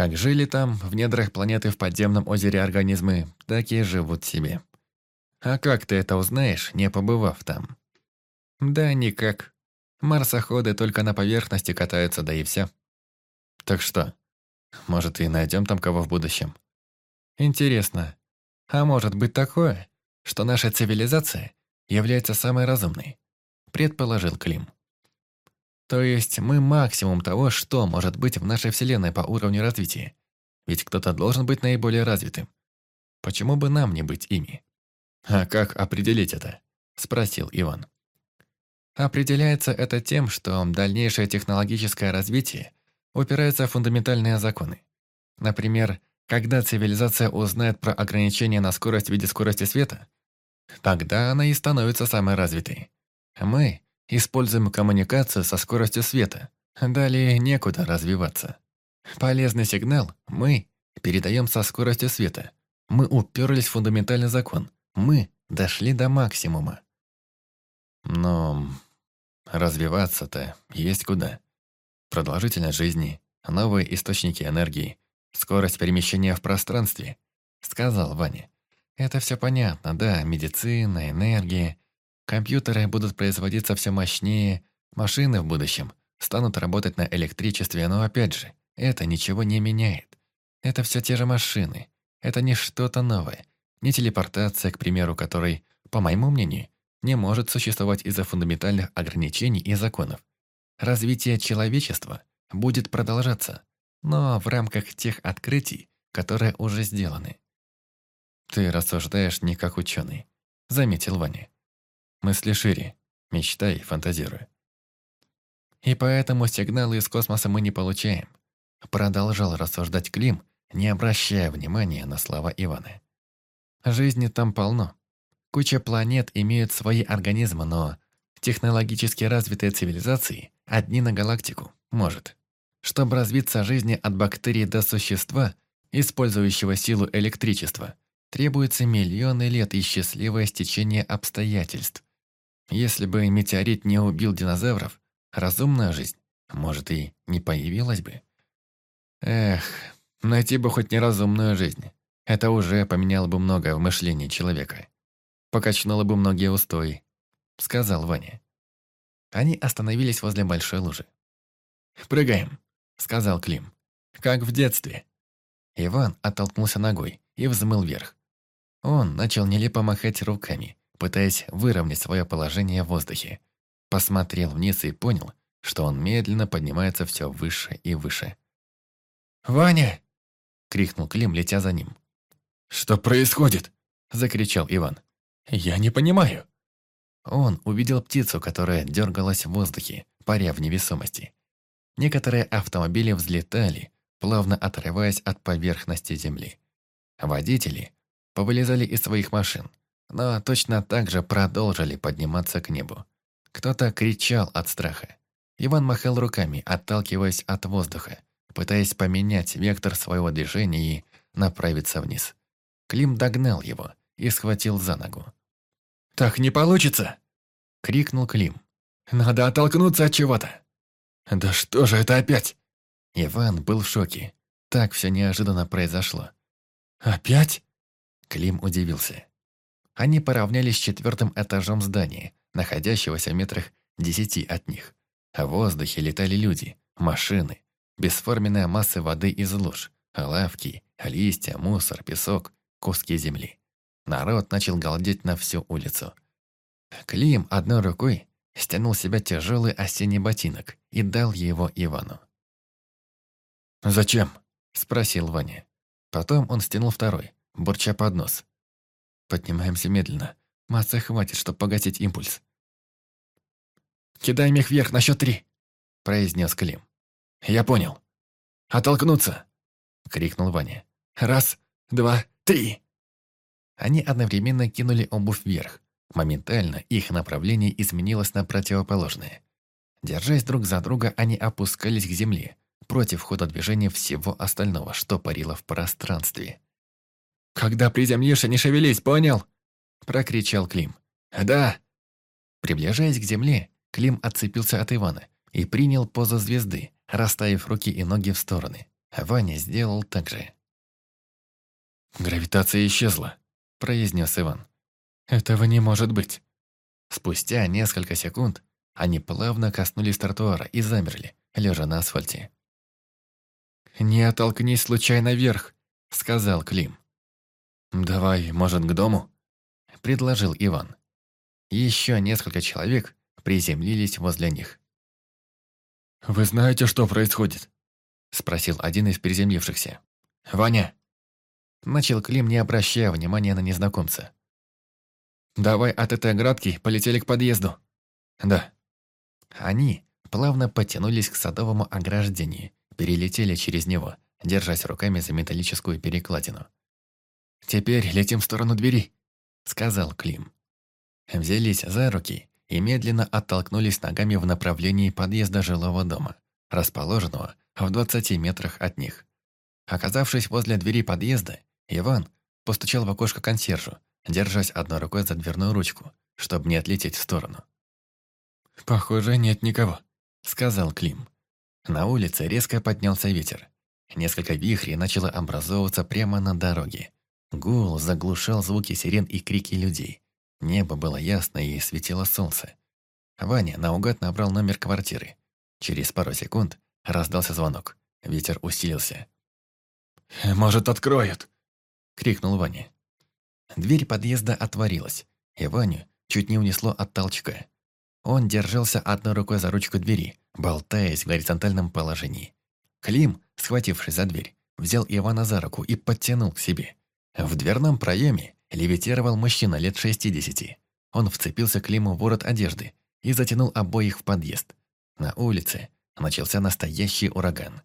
Как жили там, в недрах планеты в подземном озере организмы, так и живут себе. А как ты это узнаешь, не побывав там? Да никак. Марсоходы только на поверхности катаются, да и все. Так что, может и найдем там кого в будущем? Интересно, а может быть такое, что наша цивилизация является самой разумной? Предположил Клим. То есть мы максимум того, что может быть в нашей Вселенной по уровню развития. Ведь кто-то должен быть наиболее развитым. Почему бы нам не быть ими? А как определить это? Спросил Иван. Определяется это тем, что дальнейшее технологическое развитие упирается в фундаментальные законы. Например, когда цивилизация узнает про ограничения на скорость в виде скорости света, тогда она и становится самой развитой. Мы Используем коммуникацию со скоростью света. Далее некуда развиваться. Полезный сигнал мы передаем со скоростью света. Мы уперлись в фундаментальный закон. Мы дошли до максимума. Но развиваться-то есть куда. Продолжительность жизни, новые источники энергии, скорость перемещения в пространстве, сказал Ваня. Это все понятно, да, медицина, энергия, Компьютеры будут производиться все мощнее, машины в будущем станут работать на электричестве, но опять же, это ничего не меняет. Это все те же машины. Это не что-то новое. Не телепортация, к примеру, которой, по моему мнению, не может существовать из-за фундаментальных ограничений и законов. Развитие человечества будет продолжаться, но в рамках тех открытий, которые уже сделаны. «Ты рассуждаешь не как ученый», — заметил Ваня. Мысли шире. Мечтай, фантазируй. И поэтому сигналы из космоса мы не получаем. Продолжал рассуждать Клим, не обращая внимания на слова Ивана. Жизни там полно. Куча планет имеют свои организмы, но технологически развитые цивилизации одни на галактику, может. Чтобы развиться жизни от бактерий до существа, использующего силу электричества, требуется миллионы лет и счастливое стечение обстоятельств, если бы метеорит не убил динозавров, разумная жизнь, может, и не появилась бы. Эх, найти бы хоть неразумную жизнь. Это уже поменяло бы многое в мышлении человека. Покачнуло бы многие устои, сказал Ваня. Они остановились возле большой лужи. «Прыгаем», — сказал Клим. «Как в детстве». Иван оттолкнулся ногой и взмыл вверх. Он начал нелепо махать руками, пытаясь выровнять свое положение в воздухе. Посмотрел вниз и понял, что он медленно поднимается все выше и выше. «Ваня!» — крикнул Клим, летя за ним. «Что происходит?» — закричал Иван. «Я не понимаю». Он увидел птицу, которая дергалась в воздухе, паря в невесомости. Некоторые автомобили взлетали, плавно отрываясь от поверхности земли. Водители повылезали из своих машин, но точно так же продолжили подниматься к небу. Кто-то кричал от страха. Иван махал руками, отталкиваясь от воздуха, пытаясь поменять вектор своего движения и направиться вниз. Клим догнал его и схватил за ногу. «Так не получится!» — крикнул Клим. «Надо оттолкнуться от чего-то!» «Да что же это опять?» Иван был в шоке. Так все неожиданно произошло. «Опять?» Клим удивился. Они поравнялись с четвертым этажом здания, находящегося в метрах десяти от них. В воздухе летали люди, машины, бесформенная масса воды из луж, лавки, листья, мусор, песок, куски земли. Народ начал галдеть на всю улицу. Клим одной рукой стянул с себя тяжелый осенний ботинок и дал его Ивану. «Зачем?» – спросил Ваня. Потом он стянул второй, бурча под нос. Поднимаемся медленно. Массы хватит, чтобы погасить импульс. «Кидаем их вверх на счет три», – произнес Клим. «Я понял. Оттолкнуться!» – крикнул Ваня. «Раз, два, три!» Они одновременно кинули обувь вверх. Моментально их направление изменилось на противоположное. Держась друг за друга, они опускались к земле, против хода движения всего остального, что парило в пространстве. «Когда приземлишься, не шевелись, понял?» Прокричал Клим. «Да!» Приближаясь к земле, Клим отцепился от Ивана и принял позу звезды, расставив руки и ноги в стороны. Ваня сделал так же. «Гравитация исчезла», – произнес Иван. «Этого не может быть». Спустя несколько секунд они плавно коснулись тротуара и замерли, лежа на асфальте. «Не оттолкнись случайно вверх», — сказал Клим. «Давай, может, к дому?» — предложил Иван. Еще несколько человек приземлились возле них. «Вы знаете, что происходит?» — спросил один из приземлившихся. «Ваня!» Начал Клим, не обращая внимания на незнакомца. «Давай от этой оградки полетели к подъезду». «Да». Они плавно потянулись к садовому ограждению, перелетели через него, держась руками за металлическую перекладину. «Теперь летим в сторону двери», — сказал Клим. Взялись за руки и медленно оттолкнулись ногами в направлении подъезда жилого дома, расположенного в 20 метрах от них. Оказавшись возле двери подъезда, Иван постучал в окошко консьержу, держась одной рукой за дверную ручку, чтобы не отлететь в сторону. «Похоже, нет никого», — сказал Клим. На улице резко поднялся ветер. Несколько вихрей начало образовываться прямо на дороге. Гул заглушал звуки сирен и крики людей. Небо было ясное и светило солнце. Ваня наугад набрал номер квартиры. Через пару секунд раздался звонок. Ветер усилился. «Может, откроют?» — крикнул Ваня. Дверь подъезда отворилась, и Ваню чуть не унесло от толчка. Он держался одной рукой за ручку двери, болтаясь в горизонтальном положении. Клим, схватившись за дверь, взял Ивана за руку и подтянул к себе. В дверном проеме левитировал мужчина лет 60. Он вцепился Климу в ворот одежды и затянул обоих в подъезд. На улице начался настоящий ураган.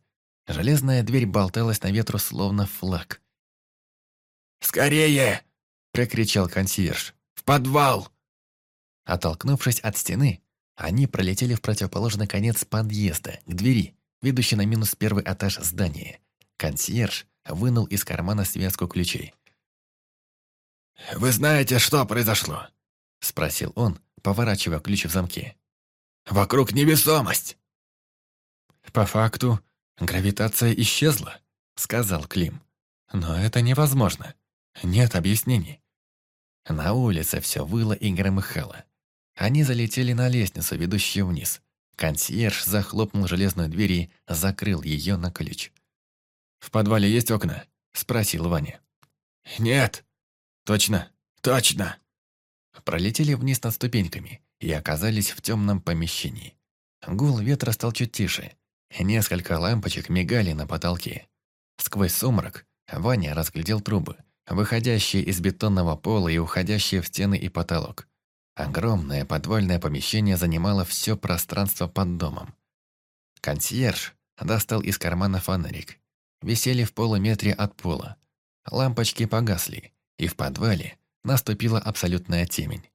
Железная дверь болталась на ветру, словно флаг. «Скорее!» – прокричал консьерж. «В подвал!» Оттолкнувшись от стены, они пролетели в противоположный конец подъезда, к двери, ведущей на минус первый этаж здания. Консьерж вынул из кармана связку ключей. «Вы знаете, что произошло?» — спросил он, поворачивая ключ в замке. «Вокруг невесомость!» «По факту, гравитация исчезла», — сказал Клим. «Но это невозможно. Нет объяснений». На улице все выло и громыхало. Они залетели на лестницу, ведущую вниз. Консьерж захлопнул железную дверь и закрыл ее на ключ. «В подвале есть окна?» – спросил Ваня. «Нет». «Точно?» «Точно». Пролетели вниз над ступеньками и оказались в темном помещении. Гул ветра стал чуть тише. Несколько лампочек мигали на потолке. Сквозь сумрак Ваня разглядел трубы, выходящие из бетонного пола и уходящие в стены и потолок. Огромное подвальное помещение занимало все пространство под домом. Консьерж достал из кармана фонарик. Висели в полуметре от пола. Лампочки погасли, и в подвале наступила абсолютная темень.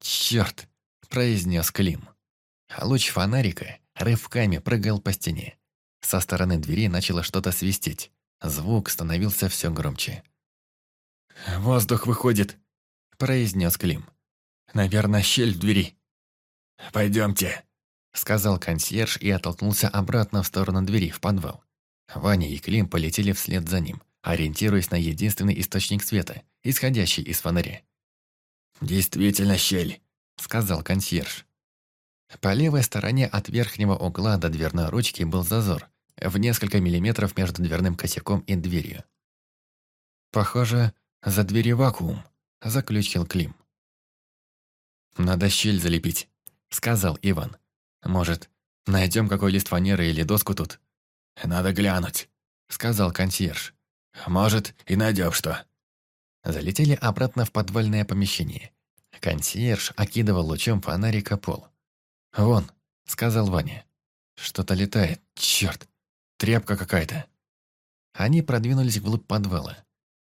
«Черт!» – произнес Клим. Луч фонарика рывками прыгал по стене. Со стороны двери начало что-то свистеть. Звук становился все громче. «Воздух выходит», – произнес Клим. Наверное, щель в двери. «Пойдемте», — сказал консьерж и оттолкнулся обратно в сторону двери, в подвал. Ваня и Клим полетели вслед за ним, ориентируясь на единственный источник света, исходящий из фонаря. «Действительно щель», — сказал консьерж. По левой стороне от верхнего угла до дверной ручки был зазор, в несколько миллиметров между дверным косяком и дверью. «Похоже, за дверью вакуум», — заключил Клим. «Надо щель залепить», — сказал Иван. «Может, найдем какой лист фанеры или доску тут?» «Надо глянуть», — сказал консьерж. «Может, и найдем что». Залетели обратно в подвальное помещение. Консьерж окидывал лучом фонарика пол. «Вон», — сказал Ваня. «Что-то летает, черт! Тряпка какая-то». Они продвинулись вглубь подвала.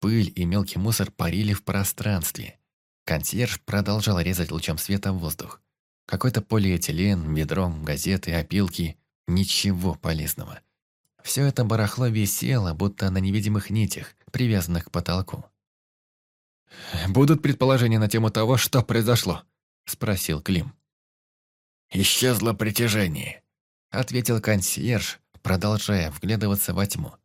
Пыль и мелкий мусор парили в пространстве. Консьерж продолжал резать лучом света в воздух. Какой-то полиэтилен, ведро, газеты, опилки. Ничего полезного. Все это барахло висело, будто на невидимых нитях, привязанных к потолку. «Будут предположения на тему того, что произошло?» – спросил Клим. «Исчезло притяжение», – ответил консьерж, продолжая вглядываться во тьму.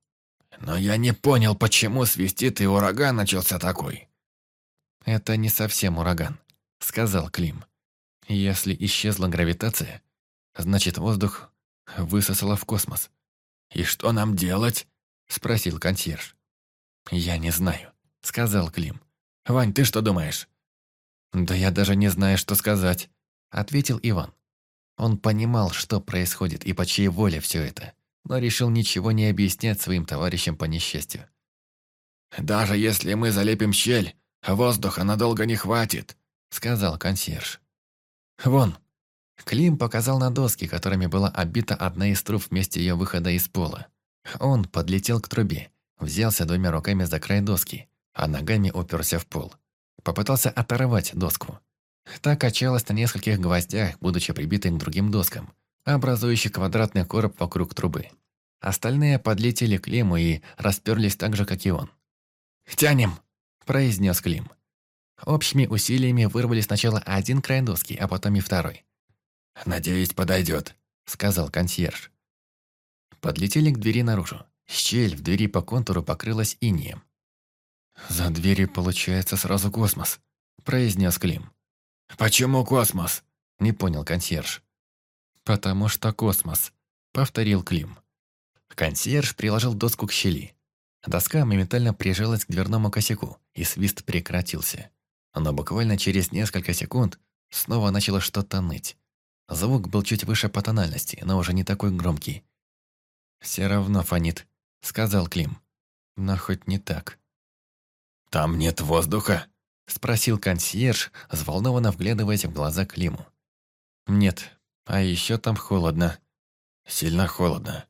«Но я не понял, почему свистит и ураган начался такой». «Это не совсем ураган», — сказал Клим. «Если исчезла гравитация, значит, воздух высосало в космос». «И что нам делать?» — спросил консьерж. «Я не знаю», — сказал Клим. «Вань, ты что думаешь?» «Да я даже не знаю, что сказать», — ответил Иван. Он понимал, что происходит и по чьей воле все это, но решил ничего не объяснять своим товарищам по несчастью. «Даже если мы залепим щель, воздуха надолго не хватит», — сказал консьерж. «Вон». Клим показал на доски, которыми была обита одна из труб вместе ее выхода из пола. Он подлетел к трубе, взялся двумя руками за край доски, а ногами уперся в пол. Попытался оторвать доску. Та качалась на нескольких гвоздях, будучи прибитой к другим доскам, образующих квадратный короб вокруг трубы. Остальные подлетели к Климу и расперлись так же, как и он. «Тянем!» – произнес Клим. Общими усилиями вырвали сначала один край доски, а потом и второй. «Надеюсь, подойдет», – сказал консьерж. Подлетели к двери наружу. Щель в двери по контуру покрылась инеем. «За дверью получается сразу космос», – произнес Клим. «Почему космос?» – не понял консьерж. «Потому что космос», – повторил Клим. Консьерж приложил доску к щели. Доска моментально прижалась к дверному косяку, и свист прекратился. Но буквально через несколько секунд снова начало что-то ныть. Звук был чуть выше по тональности, но уже не такой громкий. «Все равно фонит», — сказал Клим. «Но хоть не так». «Там нет воздуха?» — спросил консьерж, взволнованно вглядываясь в глаза Климу. «Нет, а еще там холодно. Сильно холодно.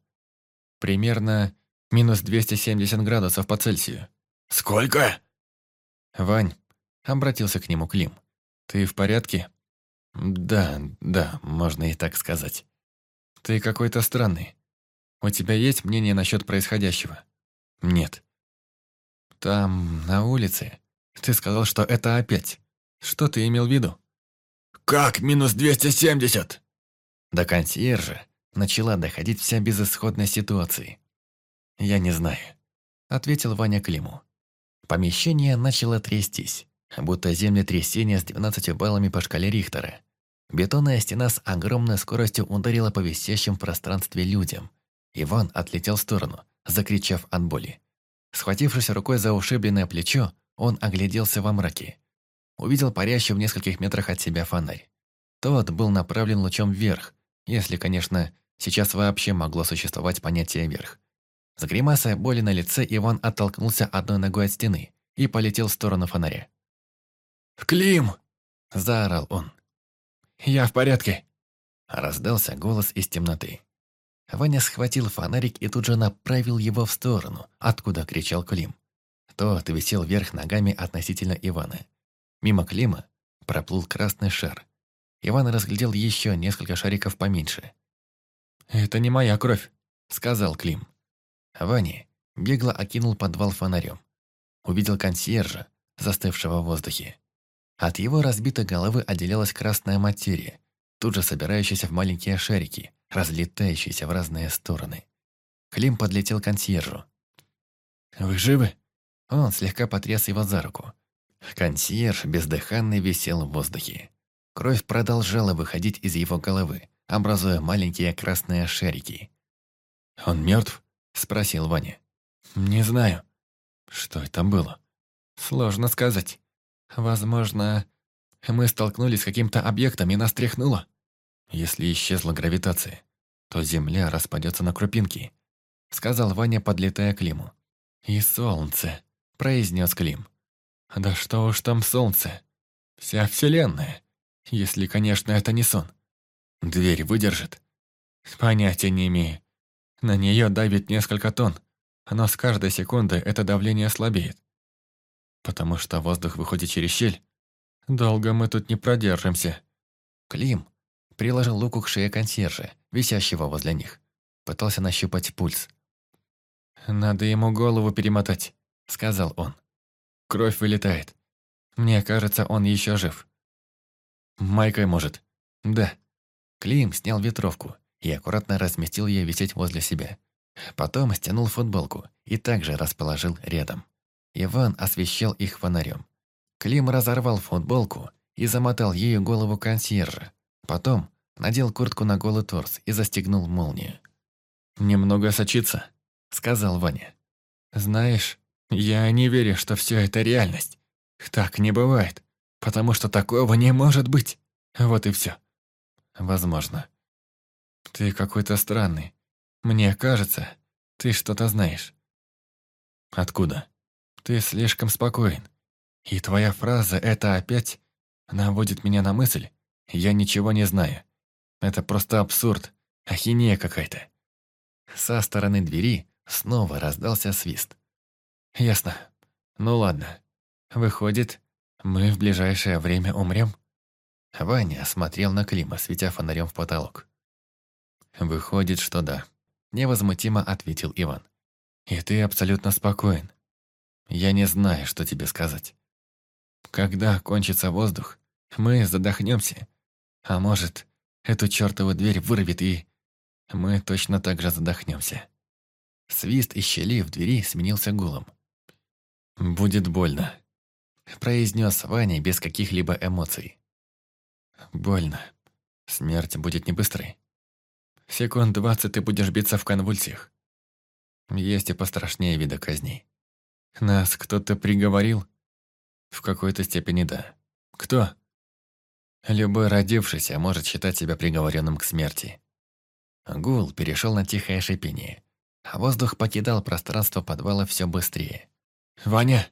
Примерно минус 270 градусов по Цельсию». «Сколько?» «Вань», — обратился к нему Клим, — «ты в порядке?» «Да, да, можно и так сказать. Ты какой-то странный. У тебя есть мнение насчет происходящего?» «Нет». «Там, на улице, ты сказал, что это опять. Что ты имел в виду?» «Как минус 270?» До консьержа начала доходить вся безысходность ситуации. «Я не знаю», — ответил Ваня Климу. Помещение начало трястись, будто землетрясение с 12 баллами по шкале Рихтера. Бетонная стена с огромной скоростью ударила по висящим в пространстве людям. Иван отлетел в сторону, закричав от боли. Схватившись рукой за ушибленное плечо, он огляделся во мраке. Увидел парящий в нескольких метрах от себя фонарь. Тот был направлен лучом вверх, если, конечно, сейчас вообще могло существовать понятие «вверх». С гримасой боли на лице Иван оттолкнулся одной ногой от стены и полетел в сторону фонаря. «Клим!» – заорал он. «Я в порядке!» – раздался голос из темноты. Ваня схватил фонарик и тут же направил его в сторону, откуда кричал Клим. Тот висел вверх ногами относительно Ивана. Мимо Клима проплыл красный шар. Иван разглядел еще несколько шариков поменьше. «Это не моя кровь», — сказал Клим. Ваня бегло окинул подвал фонарем. Увидел консьержа, застывшего в воздухе. От его разбитой головы отделялась красная материя, тут же собирающаяся в маленькие шарики, разлетающиеся в разные стороны. Клим подлетел к консьержу. «Вы живы?» Он слегка потряс его за руку. Консьерж бездыханный висел в воздухе. Кровь продолжала выходить из его головы, образуя маленькие красные шарики. «Он мертв?» – спросил Ваня. «Не знаю. Что это было?» «Сложно сказать. Возможно, мы столкнулись с каким-то объектом и нас тряхнуло. Если исчезла гравитация, то Земля распадется на крупинки», – сказал Ваня, подлетая к Климу. «И солнце», произнес Клим. «Да что уж там солнце. Вся вселенная. Если, конечно, это не сон. Дверь выдержит?» «Понятия не имею. На нее давит несколько тонн, но с каждой секунды это давление слабеет. Потому что воздух выходит через щель. Долго мы тут не продержимся». Клим приложил луку к шее консьержа, висящего возле них. Пытался нащупать пульс. «Надо ему голову перемотать», сказал он. Кровь вылетает. Мне кажется, он еще жив. Майкой может. Да. Клим снял ветровку и аккуратно разместил ее висеть возле себя. Потом стянул футболку и также расположил рядом. Иван освещал их фонарем. Клим разорвал футболку и замотал ею голову консьержа. Потом надел куртку на голый торс и застегнул молнию. «Немного сочится», — сказал Ваня. «Знаешь, я не верю, что все это реальность. Так не бывает, потому что такого не может быть. Вот и все. Возможно. Ты какой-то странный. Мне кажется, ты что-то знаешь. Откуда? Ты слишком спокоен. И твоя фраза «это опять» наводит меня на мысль «я ничего не знаю». Это просто абсурд, ахинея какая-то. Со стороны двери снова раздался свист. Ясно. Ну ладно. Выходит, мы в ближайшее время умрем? Ваня смотрел на Клима, светя фонарем в потолок. Выходит, что да. Невозмутимо ответил Иван. И ты абсолютно спокоен. Я не знаю, что тебе сказать. Когда кончится воздух, мы задохнемся. А может, эту чертову дверь вырвет и... Мы точно так же задохнемся. Свист из щели в двери сменился гулом. «Будет больно», – произнес Ваня без каких-либо эмоций. «Больно. Смерть будет не быстрой. Секунд двадцать ты будешь биться в конвульсиях. Есть и пострашнее вида казней. Нас кто-то приговорил? В какой-то степени да. Кто? Любой родившийся может считать себя приговоренным к смерти. Гул перешел на тихое шипение, а воздух покидал пространство подвала все быстрее. «Ваня!»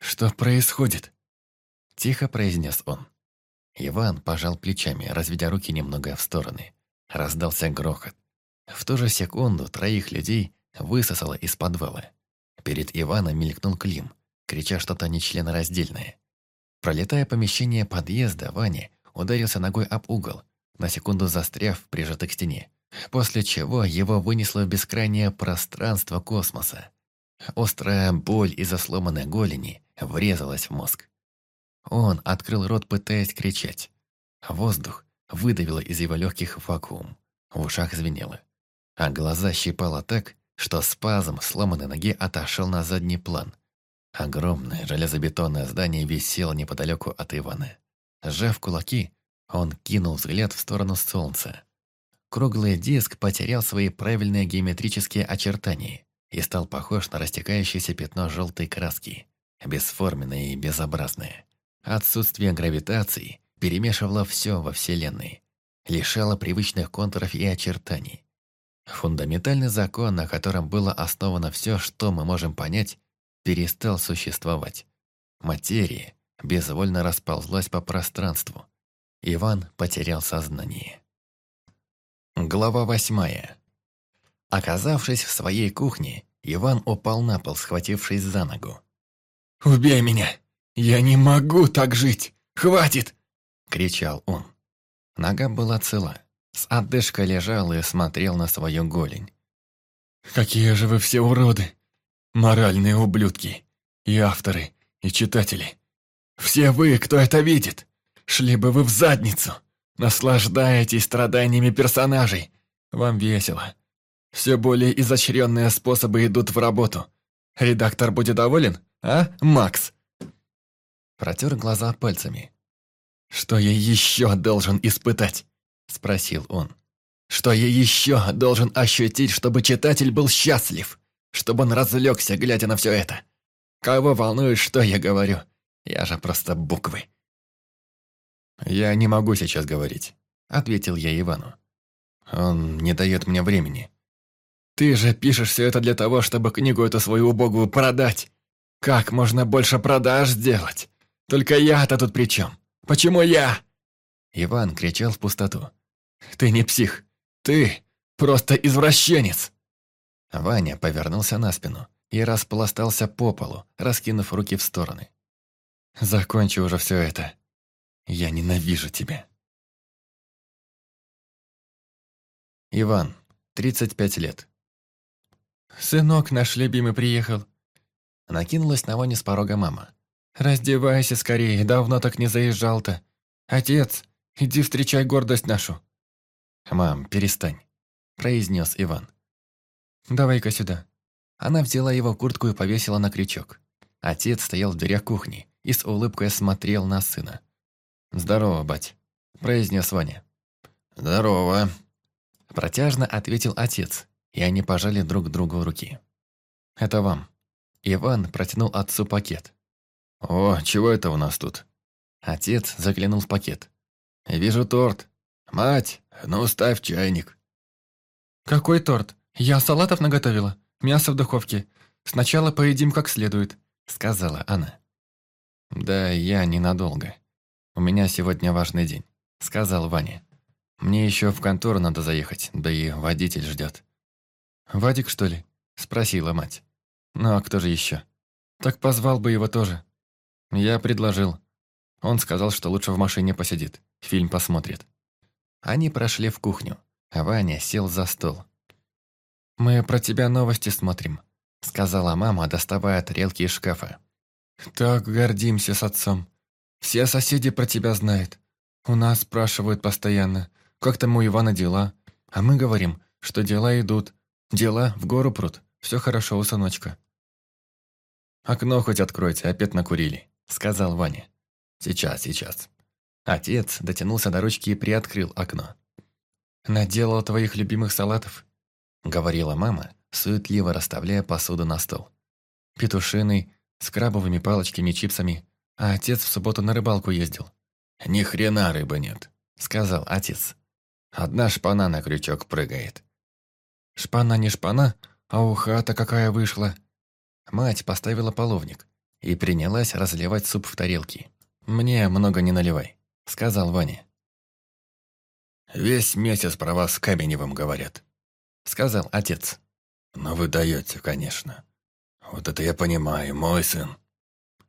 «Что происходит?» Тихо произнес он. Иван пожал плечами, разведя руки немного в стороны. Раздался грохот. В ту же секунду троих людей высосало из подвала. Перед Иваном мелькнул Клим, крича что-то нечленораздельное. Пролетая помещение подъезда, Ваня ударился ногой об угол, на секунду застряв, прижатый к стене, после чего его вынесло в бескрайнее пространство космоса. Острая боль из-за сломанной голени врезалась в мозг. Он открыл рот, пытаясь кричать. Воздух выдавило из его легких вакуум. В ушах звенело. А глаза щипало так, что спазм сломанной ноги отошел на задний план. Огромное железобетонное здание висело неподалеку от Ивана. Сжав кулаки, он кинул взгляд в сторону солнца. Круглый диск потерял свои правильные геометрические очертания и стал похож на растекающееся пятно желтой краски, бесформенное и безобразное. Отсутствие гравитации перемешивало все во Вселенной, лишало привычных контуров и очертаний. Фундаментальный закон, на котором было основано все, что мы можем понять, перестал существовать. Материя безвольно расползлась по пространству. Иван потерял сознание. Глава восьмая. Оказавшись в своей кухне, Иван упал на пол, схватившись за ногу. «Убей меня! Я не могу так жить! Хватит!» — кричал он. Нога была цела. С отдышкой лежал и смотрел на свою голень. «Какие же вы все уроды! Моральные ублюдки! И авторы, и читатели! Все вы, кто это видит, шли бы вы в задницу! Наслаждаетесь страданиями персонажей! Вам весело! Все более изощренные способы идут в работу! Редактор будет доволен, а, Макс?» Протер глаза пальцами. «Что я еще должен испытать?» – спросил он. «Что я еще должен ощутить, чтобы читатель был счастлив? Чтобы он развлекся, глядя на все это? Кого волнует, что я говорю? Я же просто буквы». «Я не могу сейчас говорить», – ответил я Ивану. «Он не дает мне времени». «Ты же пишешь все это для того, чтобы книгу эту свою убогую продать. Как можно больше продаж сделать? Только я-то тут при чем? Почему я?» Иван кричал в пустоту. «Ты не псих. Ты просто извращенец!» Ваня повернулся на спину и распластался по полу, раскинув руки в стороны. «Закончи уже все это. Я ненавижу тебя». Иван, 35 лет. «Сынок наш любимый приехал». Накинулась на Ваню с порога мама. «Раздевайся скорее, давно так не заезжал-то. Отец, иди встречай гордость нашу». «Мам, перестань», – произнес Иван. «Давай-ка сюда». Она взяла его куртку и повесила на крючок. Отец стоял в дверях кухни и с улыбкой смотрел на сына. «Здорово, бать», – произнес Ваня. «Здорово», – протяжно ответил отец, и они пожали друг другу руки. «Это вам». Иван протянул отцу пакет. «О, чего это у нас тут?» Отец заглянул в пакет. «Вижу торт. Мать, ну ставь чайник». «Какой торт? Я салатов наготовила. Мясо в духовке. Сначала поедим как следует», — сказала она. «Да я ненадолго. У меня сегодня важный день», — сказал Ваня. «Мне еще в контору надо заехать, да и водитель ждет». «Вадик, что ли?» — спросила мать. «Ну а кто же еще?» «Так позвал бы его тоже». Я предложил. Он сказал, что лучше в машине посидит, фильм посмотрит. Они прошли в кухню, а Ваня сел за стол. «Мы про тебя новости смотрим», — сказала мама, доставая тарелки из шкафа. «Так гордимся с отцом. Все соседи про тебя знают. У нас спрашивают постоянно, как там у Ивана дела. А мы говорим, что дела идут. Дела в гору прут. Все хорошо у сыночка». «Окно хоть откройте, опять накурили», — сказал Ваня. «Сейчас, сейчас». Отец дотянулся до ручки и приоткрыл окно. «Наделал твоих любимых салатов?» — говорила мама, суетливо расставляя посуду на стол. «Петушиный, с крабовыми палочками и чипсами, а отец в субботу на рыбалку ездил». «Ни хрена рыбы нет», — сказал отец. «Одна шпана на крючок прыгает». «Шпана не шпана, а уха-то какая вышла». Мать поставила половник и принялась разливать суп в тарелки. «Мне много не наливай», — сказал Ваня. «Весь месяц про вас с Каменевым говорят», — сказал отец. «Но вы даете, конечно. Вот это я понимаю, мой сын».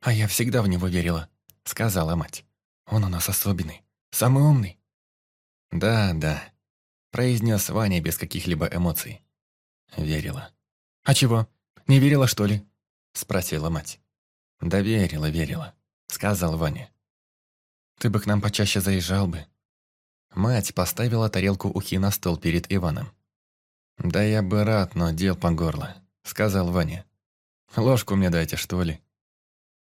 «А я всегда в него верила», — сказала мать. «Он у нас особенный, самый умный». «Да, да», — произнес Ваня без каких-либо эмоций. Верила. «А чего, не верила, что ли?» — спросила мать. «Да верила, верила», — сказал Ваня. «Ты бы к нам почаще заезжал бы». Мать поставила тарелку ухи на стол перед Иваном. «Да я бы рад, но дел по горло», — сказал Ваня. «Ложку мне дайте, что ли?»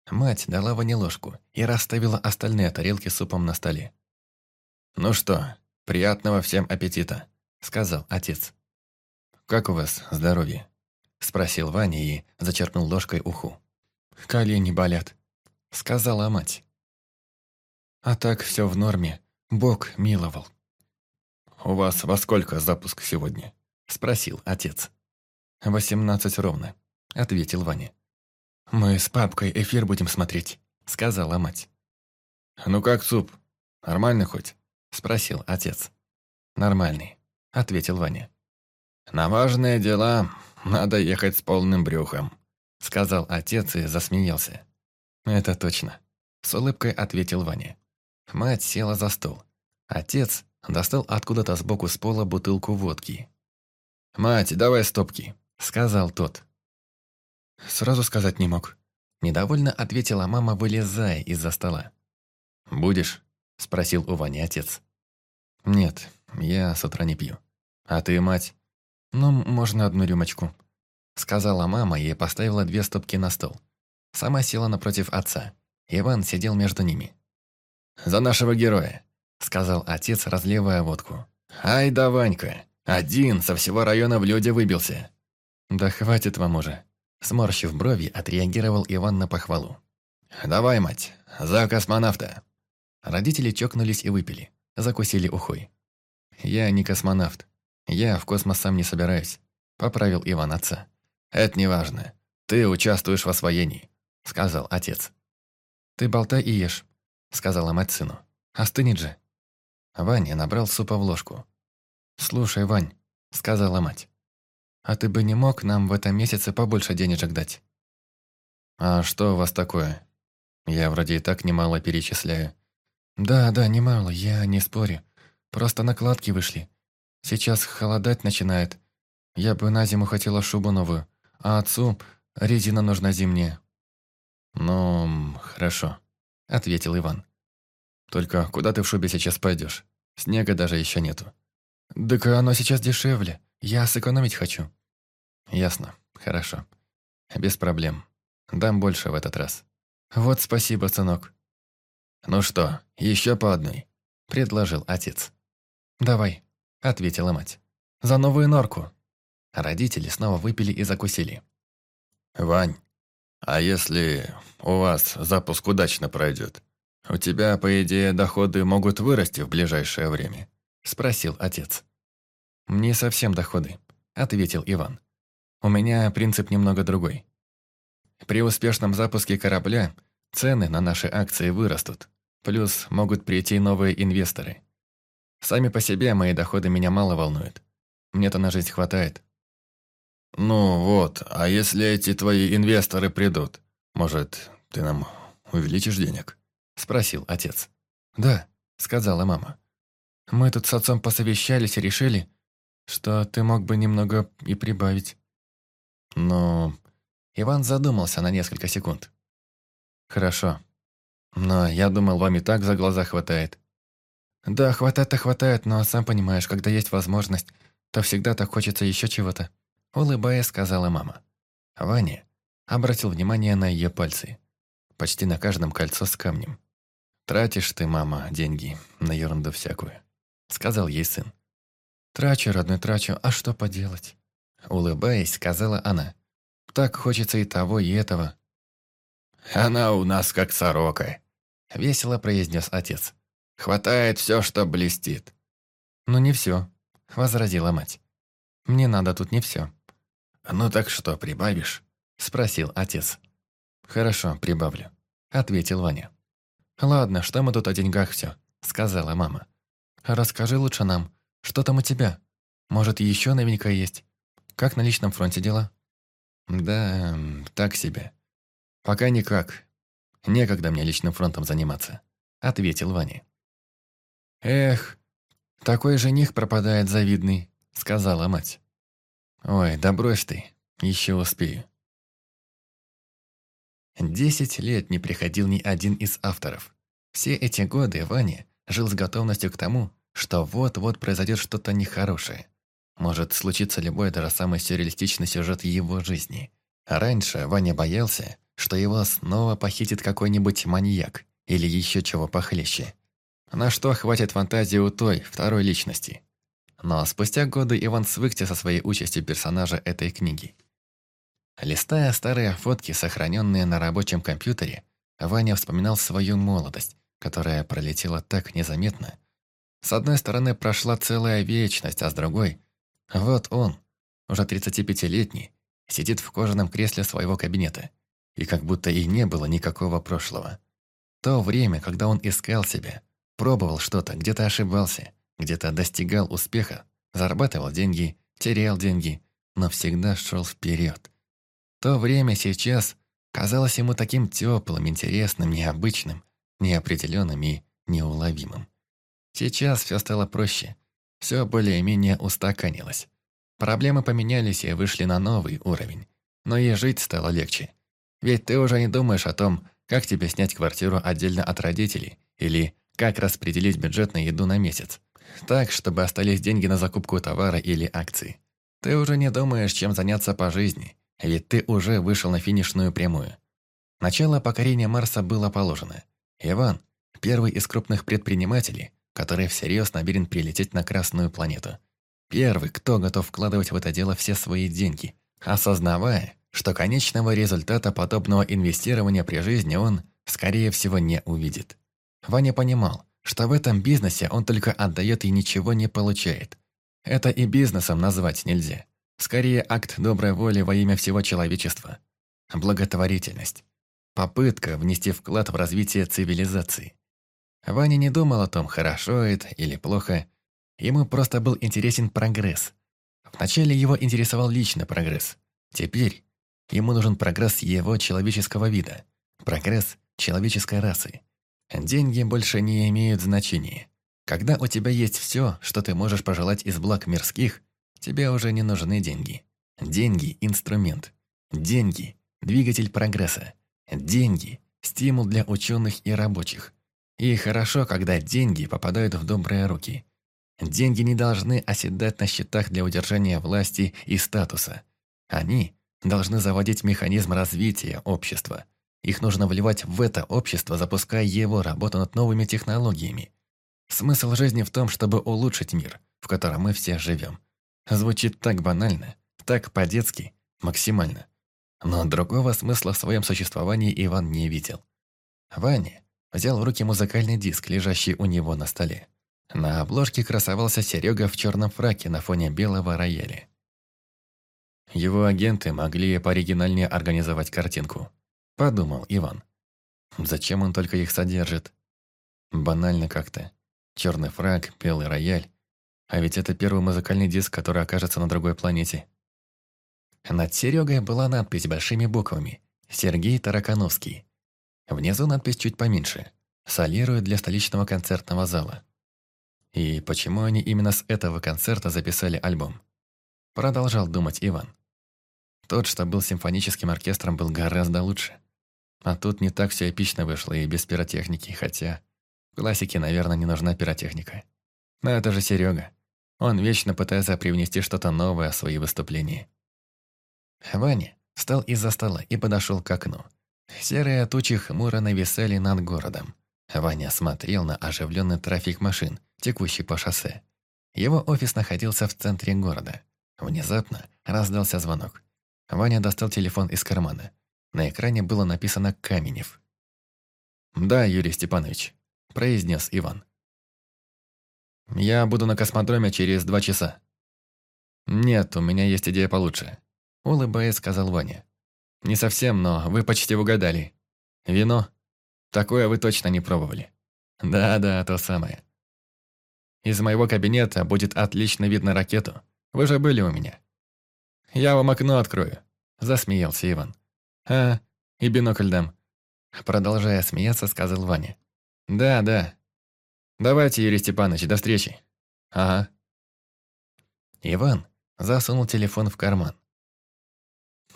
Мать дала Ване ложку и расставила остальные тарелки супом на столе. «Ну что, приятного всем аппетита», — сказал отец. «Как у вас здоровье?» — спросил Ваня и зачерпнул ложкой уху. «Колени болят», — сказала мать. «А так все в норме. Бог миловал». «У вас во сколько запуск сегодня?» — спросил отец. «Восемнадцать ровно», — ответил Ваня. «Мы с папкой эфир будем смотреть», — сказала мать. «Ну как суп? Нормально хоть?» — спросил отец. «Нормальный», — ответил Ваня. «На важные дела надо ехать с полным брюхом», — сказал отец и засмеялся. «Это точно», — с улыбкой ответил Ваня. Мать села за стол. Отец достал откуда-то сбоку с пола бутылку водки. «Мать, давай стопки», — сказал тот. «Сразу сказать не мог». Недовольно ответила мама, вылезая из-за стола. «Будешь?» – спросил у Вани отец. «Нет, я с утра не пью. А ты, мать?» «Ну, можно одну рюмочку», – сказала мама и поставила две стопки на стол. Сама села напротив отца. Иван сидел между ними. «За нашего героя», – сказал отец, разливая водку. «Ай да, Ванька, один со всего района в люди выбился». «Да хватит вам уже», Сморщив брови, отреагировал Иван на похвалу. «Давай, мать, за космонавта!» Родители чокнулись и выпили, закусили ухой. «Я не космонавт. Я в космос сам не собираюсь», — поправил Иван отца. «Это не важно. Ты участвуешь в освоении», — сказал отец. «Ты болтай и ешь», — сказала мать сыну. «Остынет же». Ваня набрал супа в ложку. «Слушай, Вань», — сказала мать. А ты бы не мог нам в этом месяце побольше денежек дать? А что у вас такое? Я вроде и так немало перечисляю. Да, да, немало, я не спорю. Просто накладки вышли. Сейчас холодать начинает. Я бы на зиму хотела шубу новую, а отцу резина нужна зимняя. Ну, хорошо, ответил Иван. Только куда ты в шубе сейчас пойдешь? Снега даже еще нету. «Так оно сейчас дешевле. Я сэкономить хочу». «Ясно. Хорошо. Без проблем. Дам больше в этот раз». «Вот спасибо, сынок». «Ну что, еще по одной?» – предложил отец. «Давай», – ответила мать. «За новую норку». Родители снова выпили и закусили. «Вань, а если у вас запуск удачно пройдет, у тебя, по идее, доходы могут вырасти в ближайшее время?» – спросил отец. «Не совсем доходы», – ответил Иван. «У меня принцип немного другой. При успешном запуске корабля цены на наши акции вырастут, плюс могут прийти новые инвесторы. Сами по себе мои доходы меня мало волнуют. Мне-то на жизнь хватает». «Ну вот, а если эти твои инвесторы придут, может, ты нам увеличишь денег?» – спросил отец. «Да», – сказала мама. «Мы тут с отцом посовещались и решили, что ты мог бы немного и прибавить». «Ну...» Иван задумался на несколько секунд. «Хорошо. Но я думал, вам и так за глаза хватает». «Да, хватает-то хватает, но сам понимаешь, когда есть возможность, то всегда так хочется еще чего-то», улыбаясь, сказала мама. Ваня обратил внимание на ее пальцы. Почти на каждом кольцо с камнем. «Тратишь ты, мама, деньги на ерунду всякую», — сказал ей сын. «Трачу, родной, трачу, а что поделать?» Улыбаясь, сказала она. «Так хочется и того, и этого». «Она у нас как сорока», — весело произнес отец. «Хватает все, что блестит». «Ну не все», — возразила мать. «Мне надо тут не все». «Ну так что, прибавишь?» — спросил отец. «Хорошо, прибавлю», — ответил Ваня. «Ладно, что мы тут о деньгах все», — сказала мама. «Расскажи лучше нам, что там у тебя? Может, еще новенькое есть? Как на личном фронте дела?» «Да, так себе. Пока никак. Некогда мне личным фронтом заниматься», — ответил Ваня. «Эх, такой жених пропадает завидный», — сказала мать. «Ой, да брось ты, еще успею». Десять лет не приходил ни один из авторов. Все эти годы Ваня жил с готовностью к тому, что вот-вот произойдет что-то нехорошее. Может случиться любой даже самый сюрреалистичный сюжет его жизни. Раньше Ваня боялся, что его снова похитит какой-нибудь маньяк или еще чего похлеще. На что хватит фантазии у той, второй личности. Но спустя годы Иван свыкся со своей участью персонажа этой книги. Листая старые фотки, сохраненные на рабочем компьютере, Ваня вспоминал свою молодость, которая пролетела так незаметно. С одной стороны, прошла целая вечность, а с другой... Вот он, уже 35-летний, сидит в кожаном кресле своего кабинета, и как будто и не было никакого прошлого. То время, когда он искал себя, пробовал что-то, где-то ошибался, где-то достигал успеха, зарабатывал деньги, терял деньги, но всегда шел вперед. То время сейчас казалось ему таким теплым, интересным, необычным, неопределенным и неуловимым. Сейчас все стало проще, все более-менее устаканилось. Проблемы поменялись и вышли на новый уровень. Но и жить стало легче. Ведь ты уже не думаешь о том, как тебе снять квартиру отдельно от родителей, или как распределить бюджет на еду на месяц. Так, чтобы остались деньги на закупку товара или акции. Ты уже не думаешь, чем заняться по жизни, ведь ты уже вышел на финишную прямую. Начало покорения Марса было положено. Иван – первый из крупных предпринимателей, который всерьез намерен прилететь на Красную планету. Первый, кто готов вкладывать в это дело все свои деньги, осознавая, что конечного результата подобного инвестирования при жизни он, скорее всего, не увидит. Ваня понимал, что в этом бизнесе он только отдает и ничего не получает. Это и бизнесом назвать нельзя. Скорее, акт доброй воли во имя всего человечества. Благотворительность. Попытка внести вклад в развитие цивилизации. Ваня не думал о том, хорошо это или плохо. Ему просто был интересен прогресс. Вначале его интересовал лично прогресс. Теперь ему нужен прогресс его человеческого вида. Прогресс человеческой расы. Деньги больше не имеют значения. Когда у тебя есть все, что ты можешь пожелать из благ мирских, Тебе уже не нужны деньги. Деньги – инструмент. Деньги – двигатель прогресса. Деньги – стимул для ученых и рабочих. И хорошо, когда деньги попадают в добрые руки. Деньги не должны оседать на счетах для удержания власти и статуса. Они должны заводить механизм развития общества. Их нужно вливать в это общество, запуская его работу над новыми технологиями. Смысл жизни в том, чтобы улучшить мир, в котором мы все живем. Звучит так банально, так по-детски, максимально. Но другого смысла в своем существовании Иван не видел. Ваня взял в руки музыкальный диск, лежащий у него на столе. На обложке красовался Серега в черном фраке на фоне белого рояля. Его агенты могли пооригинальнее организовать картинку. Подумал Иван. Зачем он только их содержит? Банально как-то. Черный фраг, белый рояль. А ведь это первый музыкальный диск, который окажется на другой планете. Над Серегой была надпись большими буквами «Сергей Таракановский». Внизу надпись чуть поменьше «Солирует для столичного концертного зала». И почему они именно с этого концерта записали альбом? Продолжал думать Иван. Тот, что был симфоническим оркестром, был гораздо лучше. А тут не так все эпично вышло и без пиротехники, хотя... В классике, наверное, не нужна пиротехника. Но это же Серега. Он вечно пытается привнести что-то новое в свои выступления. Ваня встал из-за стола и подошел к окну. Серые тучи хмуро нависали над городом. Ваня смотрел на оживленный трафик машин, текущий по шоссе. Его офис находился в центре города. Внезапно раздался звонок. Ваня достал телефон из кармана. На экране было написано «Каменев». «Да, Юрий Степанович», – произнес Иван. «Я буду на космодроме через два часа». «Нет, у меня есть идея получше», – улыбаясь, сказал Ваня. «Не совсем, но вы почти угадали. Вино? Такое вы точно не пробовали». «Да-да, то самое. Из моего кабинета будет отлично видно ракету. Вы же были у меня. «Я вам окно открою», – засмеялся Иван. «А, и бинокль дам». Продолжая смеяться, сказал Ваня. «Да, да. Давайте, Юрий Степанович, до встречи». «Ага». Иван засунул телефон в карман.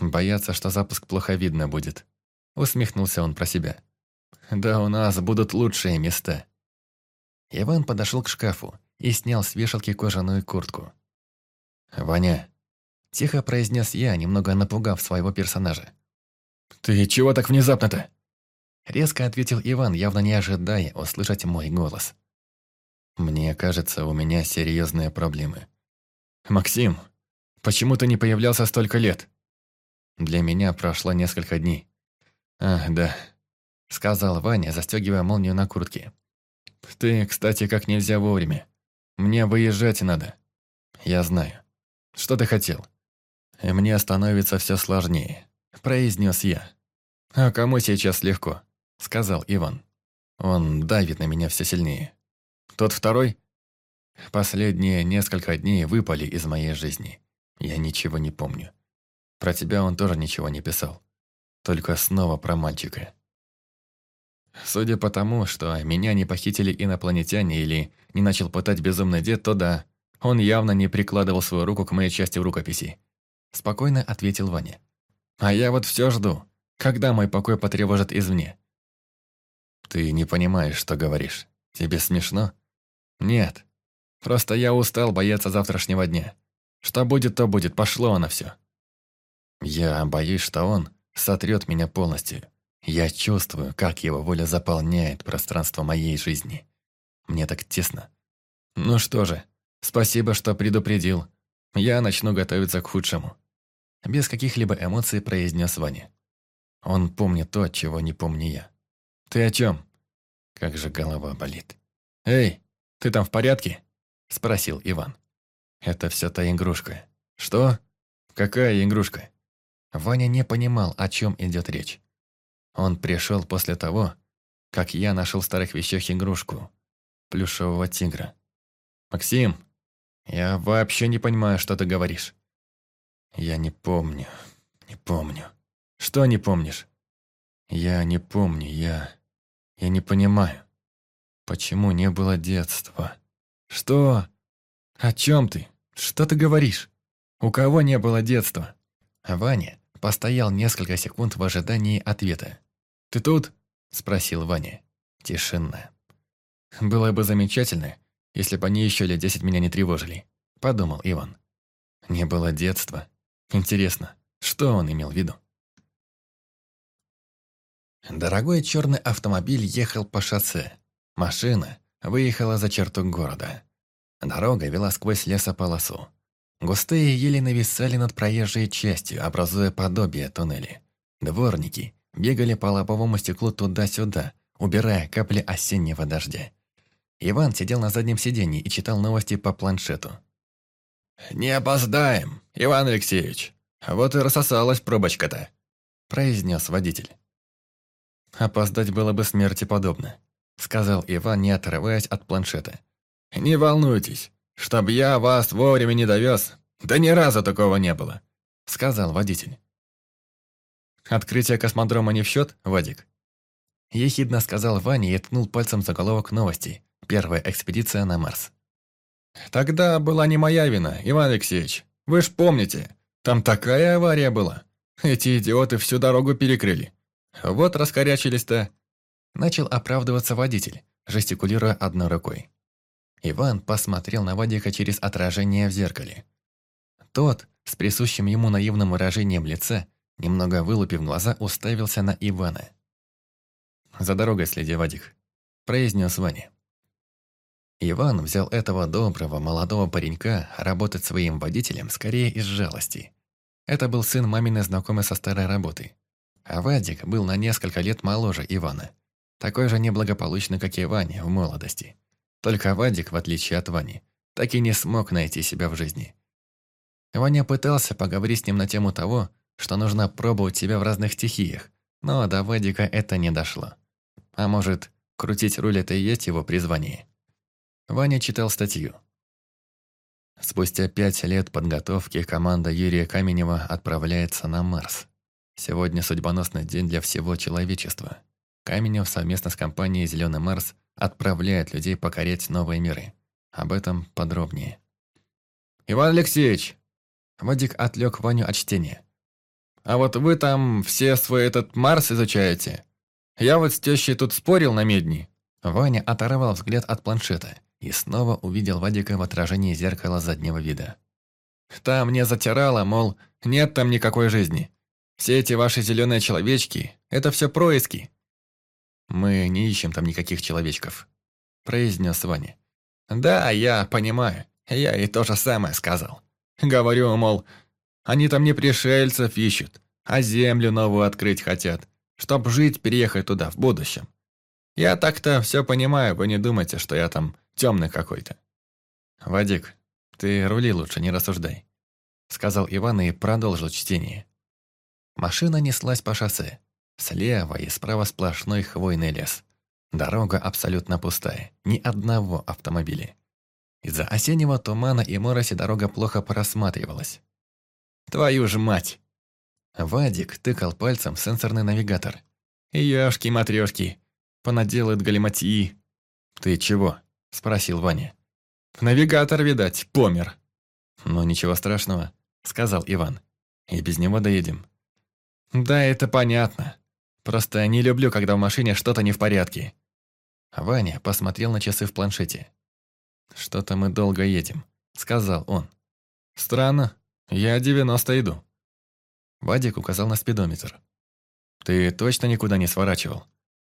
«Боятся, что запуск плохо видно будет», – усмехнулся он про себя. «Да у нас будут лучшие места». Иван подошел к шкафу и снял с вешалки кожаную куртку. «Ваня, Тихо произнес я, немного напугав своего персонажа. «Ты чего так внезапно-то?» Резко ответил Иван, явно не ожидая услышать мой голос. «Мне кажется, у меня серьезные проблемы». «Максим, почему ты не появлялся столько лет?» «Для меня прошло несколько дней». «А, да», — сказал Ваня, застегивая молнию на куртке. «Ты, кстати, как нельзя вовремя. Мне выезжать надо». «Я знаю. Что ты хотел?» мне становится все сложнее», – произнес я. «А кому сейчас легко?» – сказал Иван. «Он давит на меня все сильнее». «Тот второй?» «Последние несколько дней выпали из моей жизни. Я ничего не помню. Про тебя он тоже ничего не писал. Только снова про мальчика». Судя по тому, что меня не похитили инопланетяне или не начал пытать безумный дед, то да, он явно не прикладывал свою руку к моей части рукописи. Спокойно ответил Ваня. А я вот все жду, когда мой покой потревожит извне. Ты не понимаешь, что говоришь. Тебе смешно? Нет. Просто я устал бояться завтрашнего дня. Что будет, то будет, пошло оно все. Я боюсь, что он сотрет меня полностью. Я чувствую, как его воля заполняет пространство моей жизни. Мне так тесно. Ну что же, спасибо, что предупредил. Я начну готовиться к худшему. Без каких-либо эмоций произнес Ваня. Он помнит то, чего не помню я. Ты о чем? Как же голова болит. Эй, ты там в порядке? Спросил Иван. Это все та игрушка. Что? Какая игрушка? Ваня не понимал, о чем идет речь. Он пришел после того, как я нашел в старых вещах игрушку. Плюшевого тигра. «Максим, я вообще не понимаю, что ты говоришь. Я не помню, не помню. Что не помнишь? Я не помню, я... Я не понимаю. Почему не было детства? Что? О чем ты? Что ты говоришь? У кого не было детства? Ваня постоял несколько секунд в ожидании ответа. «Ты тут?» – спросил Ваня. Тишина. «Было бы замечательно, если бы они еще лет десять меня не тревожили», – подумал Иван. Не было детства. Интересно, что он имел в виду? Дорогой черный автомобиль ехал по шоссе. Машина выехала за черту города. Дорога вела сквозь лесополосу. Густые ели нависали над проезжей частью, образуя подобие туннелей. Дворники бегали по лобовому стеклу туда-сюда, убирая капли осеннего дождя. Иван сидел на заднем сиденье и читал новости по планшету. «Не опоздаем, Иван Алексеевич. Вот и рассосалась пробочка-то», – произнес водитель. «Опоздать было бы смерти подобно», – сказал Иван, не отрываясь от планшета. «Не волнуйтесь, чтоб я вас вовремя не довез, да ни разу такого не было», – сказал водитель. «Открытие космодрома не в счет, Вадик?» Ехидно сказал Ваня и ткнул пальцем заголовок новостей. Первая экспедиция на Марс. «Тогда была не моя вина, Иван Алексеевич. Вы ж помните, там такая авария была. Эти идиоты всю дорогу перекрыли. Вот раскорячились-то». Начал оправдываться водитель, жестикулируя одной рукой. Иван посмотрел на Вадика через отражение в зеркале. Тот, с присущим ему наивным выражением лица, немного вылупив глаза, уставился на Ивана. «За дорогой следи, Вадик», – произнес Ваня. Иван взял этого доброго молодого паренька работать своим водителем скорее из жалости. Это был сын маминой знакомой со старой работы. А Вадик был на несколько лет моложе Ивана. Такой же неблагополучный, как и Ваня в молодости. Только Вадик, в отличие от Вани, так и не смог найти себя в жизни. Ваня пытался поговорить с ним на тему того, что нужно пробовать себя в разных стихиях, но до Вадика это не дошло. А может, крутить руль это и есть его призвание? Ваня читал статью. Спустя пять лет подготовки команда Юрия Каменева отправляется на Марс. Сегодня судьбоносный день для всего человечества. Каменев совместно с компанией «Зеленый Марс» отправляет людей покорять новые миры. Об этом подробнее. «Иван Алексеевич!» Вадик отвлек Ваню от чтения. «А вот вы там все свой этот Марс изучаете? Я вот с тещей тут спорил на медни». Ваня оторвал взгляд от планшета и снова увидел Вадика в отражении зеркала заднего вида. «Там мне затирало, мол, нет там никакой жизни. Все эти ваши зеленые человечки – это все происки». «Мы не ищем там никаких человечков», – произнес Ваня. «Да, я понимаю. Я и то же самое сказал. Говорю, мол, они там не пришельцев ищут, а землю новую открыть хотят, чтоб жить, переехать туда в будущем. Я так-то все понимаю, вы не думайте, что я там темный какой-то. Вадик, ты рули лучше, не рассуждай, сказал Иван и продолжил чтение. Машина неслась по шоссе. Слева и справа сплошной хвойный лес. Дорога абсолютно пустая, ни одного автомобиля. Из-за осеннего тумана и мороси дорога плохо просматривалась. «Твою ж мать!» Вадик тыкал пальцем в сенсорный навигатор. «Ёшки-матрёшки! Понаделают галиматьи!» «Ты чего?» – спросил Ваня. «Навигатор, видать, помер». «Ну, ничего страшного», – сказал Иван. «И без него доедем». «Да, это понятно. Просто не люблю, когда в машине что-то не в порядке». Ваня посмотрел на часы в планшете. «Что-то мы долго едем», – сказал он. «Странно. Я 90 иду». Вадик указал на спидометр. «Ты точно никуда не сворачивал?»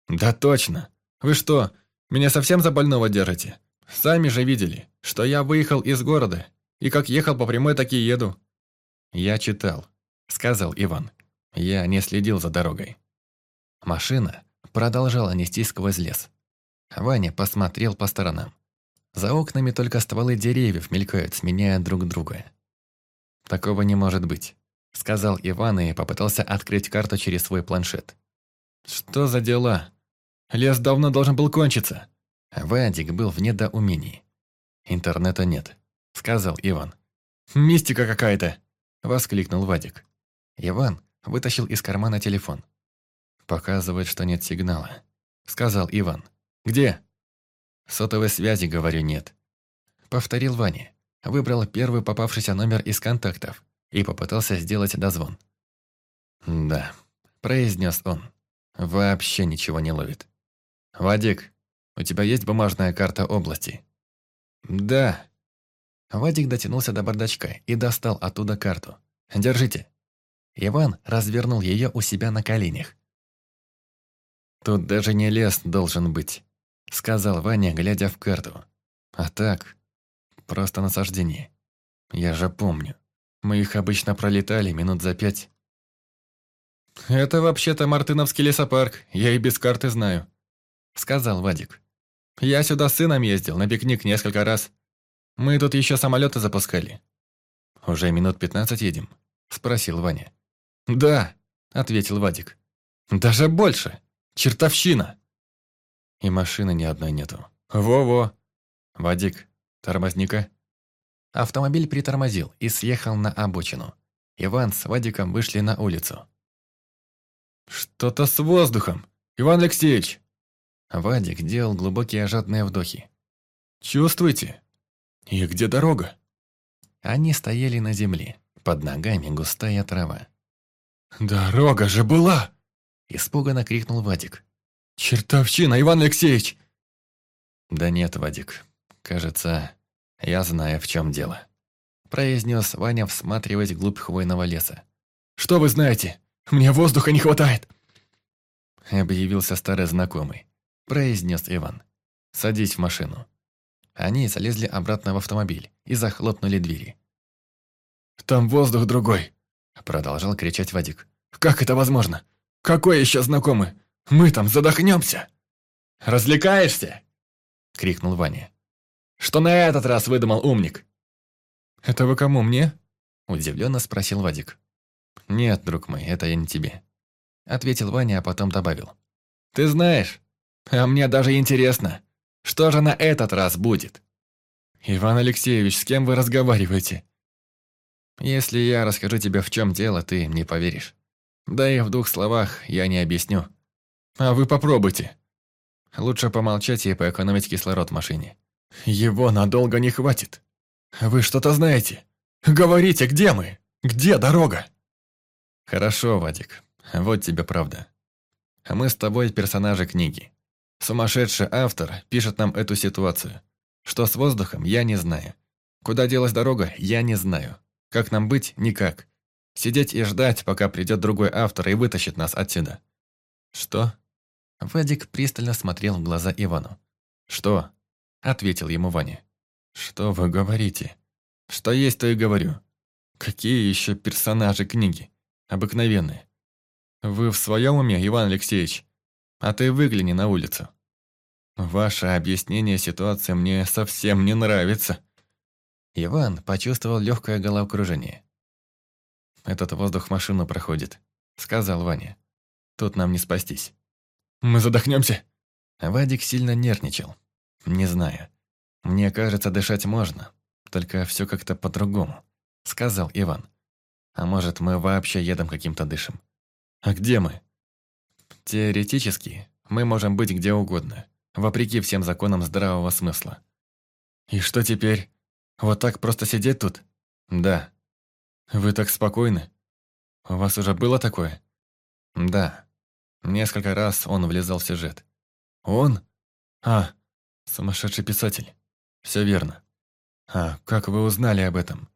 «Да точно. Вы что, меня совсем за больного держите? Сами же видели, что я выехал из города, и как ехал по прямой, так и еду». «Я читал», — сказал Иван. Я не следил за дорогой. Машина продолжала нести сквозь лес. Ваня посмотрел по сторонам. За окнами только стволы деревьев мелькают, сменяя друг друга. «Такого не может быть», — сказал Иван и попытался открыть карту через свой планшет. «Что за дела?» Лес давно должен был кончиться». Вадик был в недоумении. «Интернета нет», — сказал Иван. «Мистика какая-то!» — воскликнул Вадик. Иван вытащил из кармана телефон. «Показывает, что нет сигнала», — сказал Иван. «Где?» «Сотовой связи, говорю, нет». Повторил Ваня. Выбрал первый попавшийся номер из контактов и попытался сделать дозвон. «Да», — произнес он. «Вообще ничего не ловит». «Вадик, у тебя есть бумажная карта области?» «Да». Вадик дотянулся до бардачка и достал оттуда карту. «Держите». Иван развернул ее у себя на коленях. «Тут даже не лес должен быть», — сказал Ваня, глядя в карту. «А так, просто насаждение. Я же помню. Мы их обычно пролетали минут за пять». «Это вообще-то Мартыновский лесопарк, я и без карты знаю», — сказал Вадик. «Я сюда с сыном ездил, на пикник несколько раз. Мы тут еще самолеты запускали». «Уже минут пятнадцать едем?» — спросил Ваня. «Да», — ответил Вадик. «Даже больше. Чертовщина!» И машины ни одной нету. «Во-во!» «Вадик, тормозника!» Автомобиль притормозил и съехал на обочину. Иван с Вадиком вышли на улицу. «Что-то с воздухом! Иван Алексеевич!» Вадик делал глубокие жадные вдохи. «Чувствуете? И где дорога?» Они стояли на земле. Под ногами густая трава. «Дорога же была!» Испуганно крикнул Вадик. «Чертовщина, Иван Алексеевич!» «Да нет, Вадик. Кажется, я знаю, в чем дело», произнес Ваня, всматриваясь вглубь хвойного леса. «Что вы знаете? Мне воздуха не хватает!» Объявился старый знакомый. Произнес Иван. «Садись в машину». Они залезли обратно в автомобиль и захлопнули двери. «Там воздух другой!» Продолжал кричать Вадик. «Как это возможно? Какой еще знакомый? Мы там задохнемся!» «Развлекаешься?» Крикнул Ваня. «Что на этот раз выдумал умник?» «Это вы кому, мне?» Удивленно спросил Вадик. «Нет, друг мой, это я не тебе», — ответил Ваня, а потом добавил. «Ты знаешь, а мне даже интересно, что же на этот раз будет?» «Иван Алексеевич, с кем вы разговариваете?» «Если я расскажу тебе, в чем дело, ты не поверишь. Да и в двух словах я не объясню. А вы попробуйте. Лучше помолчать и поэкономить кислород в машине. Его надолго не хватит. Вы что-то знаете? Говорите, где мы? Где дорога?» «Хорошо, Вадик, вот тебе правда. Мы с тобой персонажи книги. Сумасшедший автор пишет нам эту ситуацию. Что с воздухом, я не знаю. Куда делась дорога, я не знаю. Как нам быть, никак. Сидеть и ждать, пока придет другой автор и вытащит нас отсюда. Что? Вадик пристально смотрел в глаза Ивану. Что? Ответил ему Ваня. Что вы говорите? Что есть, то и говорю. Какие еще персонажи книги? обыкновенные. Вы в своем уме, Иван Алексеевич? А ты выгляни на улицу. Ваше объяснение ситуации мне совсем не нравится. Иван почувствовал легкое головокружение. «Этот воздух машину проходит», — сказал Ваня. «Тут нам не спастись». «Мы задохнемся?» Вадик сильно нервничал. «Не знаю. Мне кажется, дышать можно, только все как-то по-другому», — сказал Иван. А может, мы вообще едом каким-то дышем? А где мы? Теоретически, мы можем быть где угодно, вопреки всем законам здравого смысла. И что теперь? Вот так просто сидеть тут? Да. Вы так спокойны? У вас уже было такое? Да. Несколько раз он влезал в сюжет. Он? А, сумасшедший писатель. Все верно. А как вы узнали об этом?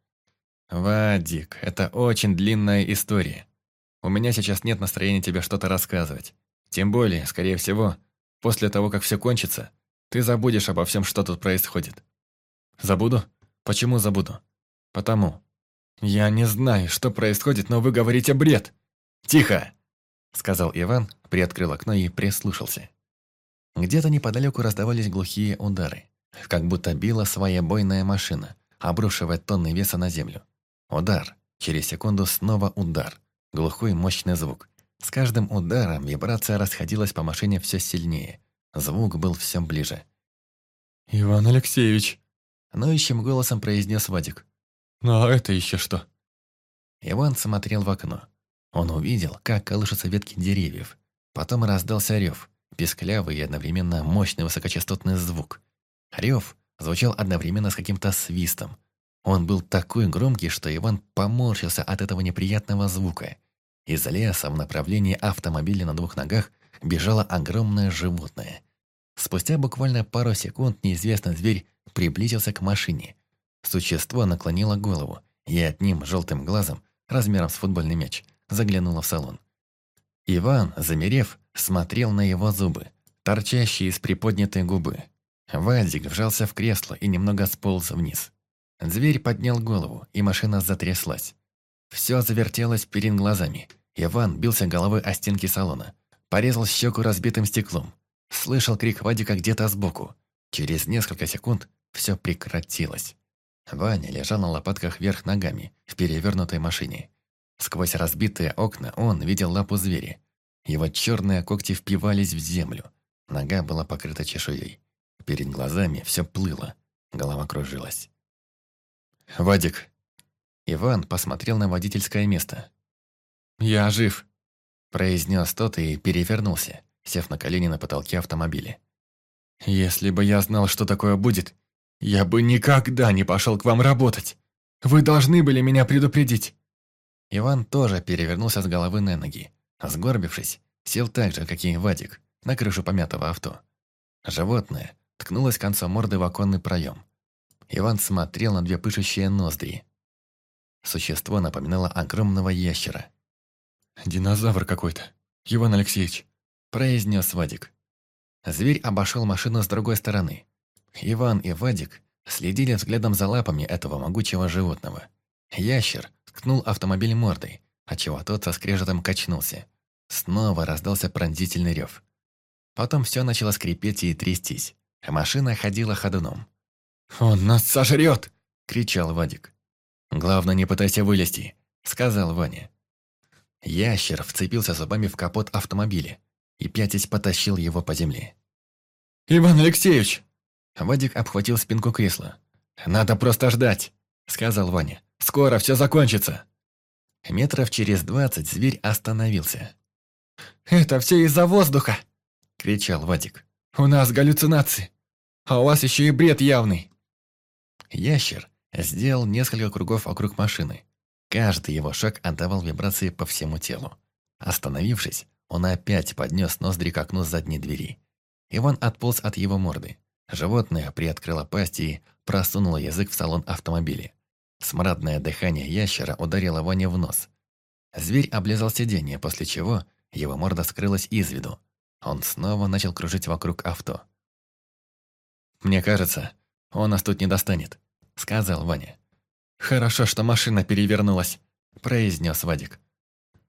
«Вадик, это очень длинная история. У меня сейчас нет настроения тебе что-то рассказывать. Тем более, скорее всего, после того, как все кончится, ты забудешь обо всем, что тут происходит». «Забуду? Почему забуду?» «Потому. Я не знаю, что происходит, но вы говорите бред!» «Тихо!» — сказал Иван, приоткрыл окно и прислушался. Где-то неподалеку раздавались глухие удары, как будто била своя бойная машина, обрушивая тонны веса на землю. Удар. Через секунду снова удар. Глухой мощный звук. С каждым ударом вибрация расходилась по машине все сильнее. Звук был все ближе. «Иван Алексеевич!» Ноющим голосом произнес Вадик. «Ну а это еще что?» Иван смотрел в окно. Он увидел, как колышутся ветки деревьев. Потом раздался рев, песклявый и одновременно мощный высокочастотный звук. Рев звучал одновременно с каким-то свистом, он был такой громкий, что Иван поморщился от этого неприятного звука. Из леса в направлении автомобиля на двух ногах бежало огромное животное. Спустя буквально пару секунд неизвестный зверь приблизился к машине. Существо наклонило голову и одним желтым глазом, размером с футбольный мяч, заглянуло в салон. Иван, замерев, смотрел на его зубы, торчащие из приподнятой губы. Вадик вжался в кресло и немного сполз вниз. Зверь поднял голову, и машина затряслась. Все завертелось перед глазами. Иван бился головой о стенки салона. Порезал щеку разбитым стеклом. Слышал крик Вадика где-то сбоку. Через несколько секунд все прекратилось. Ваня лежал на лопатках вверх ногами в перевернутой машине. Сквозь разбитые окна он видел лапу зверя. Его черные когти впивались в землю. Нога была покрыта чешуей. Перед глазами все плыло. Голова кружилась. «Вадик!» Иван посмотрел на водительское место. «Я жив!» произнес тот и перевернулся, сев на колени на потолке автомобиля. «Если бы я знал, что такое будет, я бы никогда не пошел к вам работать. Вы должны были меня предупредить». Иван тоже перевернулся с головы на ноги. Сгорбившись, сел так же, как и Вадик, на крышу помятого авто. Животное ткнулось концом морды в оконный проем. Иван смотрел на две пышущие ноздри. Существо напоминало огромного ящера. «Динозавр какой-то, Иван Алексеевич», – произнес Вадик. Зверь обошел машину с другой стороны. Иван и Вадик следили взглядом за лапами этого могучего животного. Ящер ткнул автомобиль мордой, отчего тот со скрежетом качнулся. Снова раздался пронзительный рев. Потом все начало скрипеть и трястись. Машина ходила ходуном. «Он нас сожрет!» – кричал Вадик. «Главное, не пытайся вылезти», – сказал Ваня. Ящер вцепился зубами в капот автомобиля и пятясь потащил его по земле. «Иван Алексеевич!» Вадик обхватил спинку кресла. «Надо просто ждать», – сказал Ваня. «Скоро все закончится». Метров через двадцать зверь остановился. «Это все из-за воздуха!» – кричал Вадик. «У нас галлюцинации, а у вас еще и бред явный!» Ящер сделал несколько кругов вокруг машины. Каждый его шаг отдавал вибрации по всему телу. Остановившись, он опять поднес ноздри к окну задней двери. Иван отполз от его морды. Животное приоткрыло пасть и просунуло язык в салон автомобиля. Смрадное дыхание ящера ударило Ване в нос. Зверь облизал сиденье, после чего его морда скрылась из виду. Он снова начал кружить вокруг авто. «Мне кажется, он нас тут не достанет», — сказал Ваня. «Хорошо, что машина перевернулась», — произнес Вадик.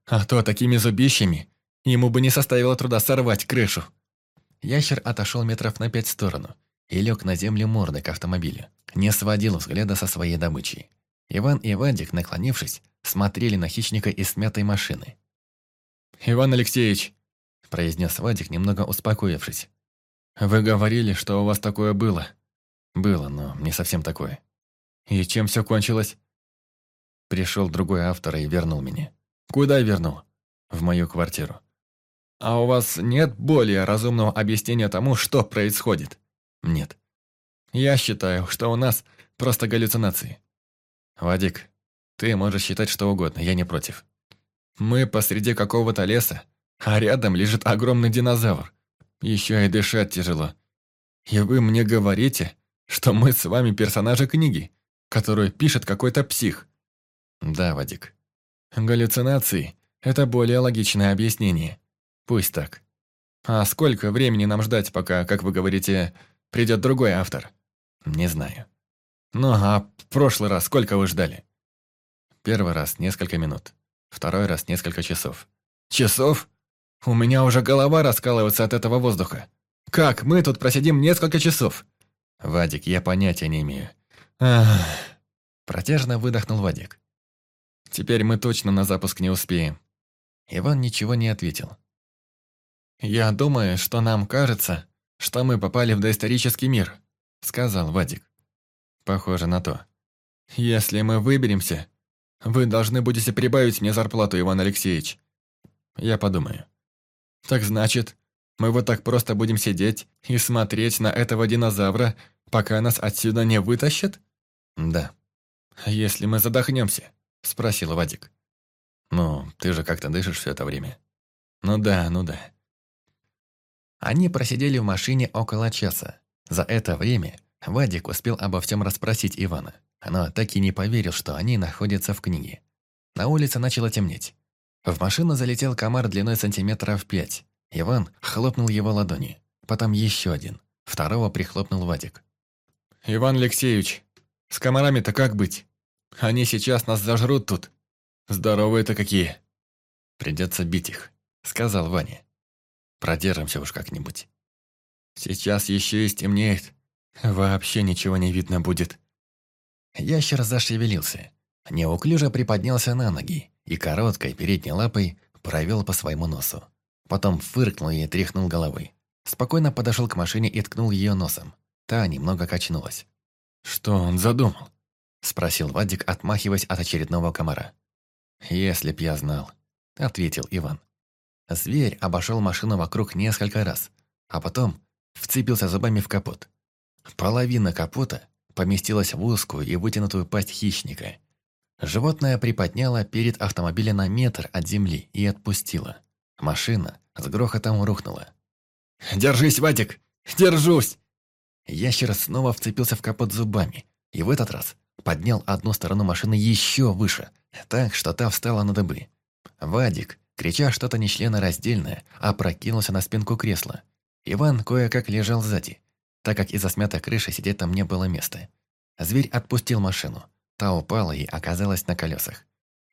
«А то такими зубищами ему бы не составило труда сорвать крышу». Ящер отошел метров на пять в сторону и лег на землю мордой к автомобилю. Не сводил взгляда со своей добычей. Иван и Вадик, наклонившись, смотрели на хищника из смятой машины. «Иван Алексеевич», — произнес Вадик, немного успокоившись. «Вы говорили, что у вас такое было». Было, но не совсем такое. И чем все кончилось? Пришел другой автор и вернул меня. Куда вернул? В мою квартиру. А у вас нет более разумного объяснения тому, что происходит? Нет. Я считаю, что у нас просто галлюцинации. Вадик, ты можешь считать что угодно, я не против. Мы посреди какого-то леса, а рядом лежит огромный динозавр. Еще и дышать тяжело. И вы мне говорите, что мы с вами персонажи книги, которую пишет какой-то псих. Да, Вадик. Галлюцинации – это более логичное объяснение. Пусть так. А сколько времени нам ждать, пока, как вы говорите, придет другой автор? Не знаю. Ну, а в прошлый раз сколько вы ждали? Первый раз несколько минут. Второй раз несколько часов. Часов? У меня уже голова раскалывается от этого воздуха. Как мы тут просидим несколько часов? «Вадик, я понятия не имею». Ах. Протяжно выдохнул Вадик. «Теперь мы точно на запуск не успеем». Иван ничего не ответил. «Я думаю, что нам кажется, что мы попали в доисторический мир», сказал Вадик. «Похоже на то. Если мы выберемся, вы должны будете прибавить мне зарплату, Иван Алексеевич. Я подумаю. Так значит, мы вот так просто будем сидеть и смотреть на этого динозавра, пока нас отсюда не вытащат? Да. Если мы задохнемся, спросил Вадик. Ну, ты же как-то дышишь все это время. Ну да, ну да. Они просидели в машине около часа. За это время Вадик успел обо всем расспросить Ивана, но так и не поверил, что они находятся в книге. На улице начало темнеть. В машину залетел комар длиной сантиметров пять. Иван хлопнул его ладони. Потом еще один. Второго прихлопнул Вадик. «Иван Алексеевич, с комарами-то как быть? Они сейчас нас зажрут тут. Здоровые-то какие!» «Придется бить их», — сказал Ваня. «Продержимся уж как-нибудь». «Сейчас еще и стемнеет. Вообще ничего не видно будет». Ящер зашевелился. Неуклюже приподнялся на ноги и короткой передней лапой провел по своему носу. Потом фыркнул и тряхнул головой. Спокойно подошел к машине и ткнул ее носом. Та немного качнулась. «Что он задумал?» Спросил Вадик, отмахиваясь от очередного комара. «Если б я знал», — ответил Иван. Зверь обошел машину вокруг несколько раз, а потом вцепился зубами в капот. Половина капота поместилась в узкую и вытянутую пасть хищника. Животное приподняло перед автомобилем на метр от земли и отпустило. Машина с грохотом рухнула. «Держись, Вадик! Держусь!» Ящер снова вцепился в капот зубами и в этот раз поднял одну сторону машины еще выше, так что та встала на дыбы. Вадик, крича что-то нечленораздельное, опрокинулся на спинку кресла. Иван кое-как лежал сзади, так как из-за смятой крыши сидеть там не было места. Зверь отпустил машину. Та упала и оказалась на колесах.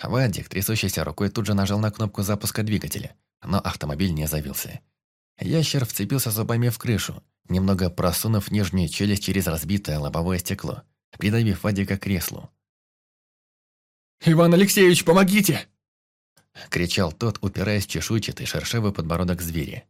Вадик, трясущейся рукой, тут же нажал на кнопку запуска двигателя, но автомобиль не завился. Ящер вцепился зубами в крышу, немного просунув нижнюю челюсть через разбитое лобовое стекло, придавив Вадика к креслу. «Иван Алексеевич, помогите!» кричал тот, упираясь в чешуйчатый шершавый подбородок зверя.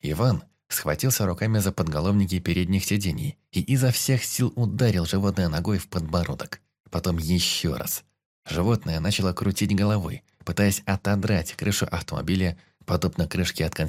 Иван схватился руками за подголовники передних сидений и изо всех сил ударил животное ногой в подбородок. Потом еще раз. Животное начало крутить головой, пытаясь отодрать крышу автомобиля, подобно крышке от консервы.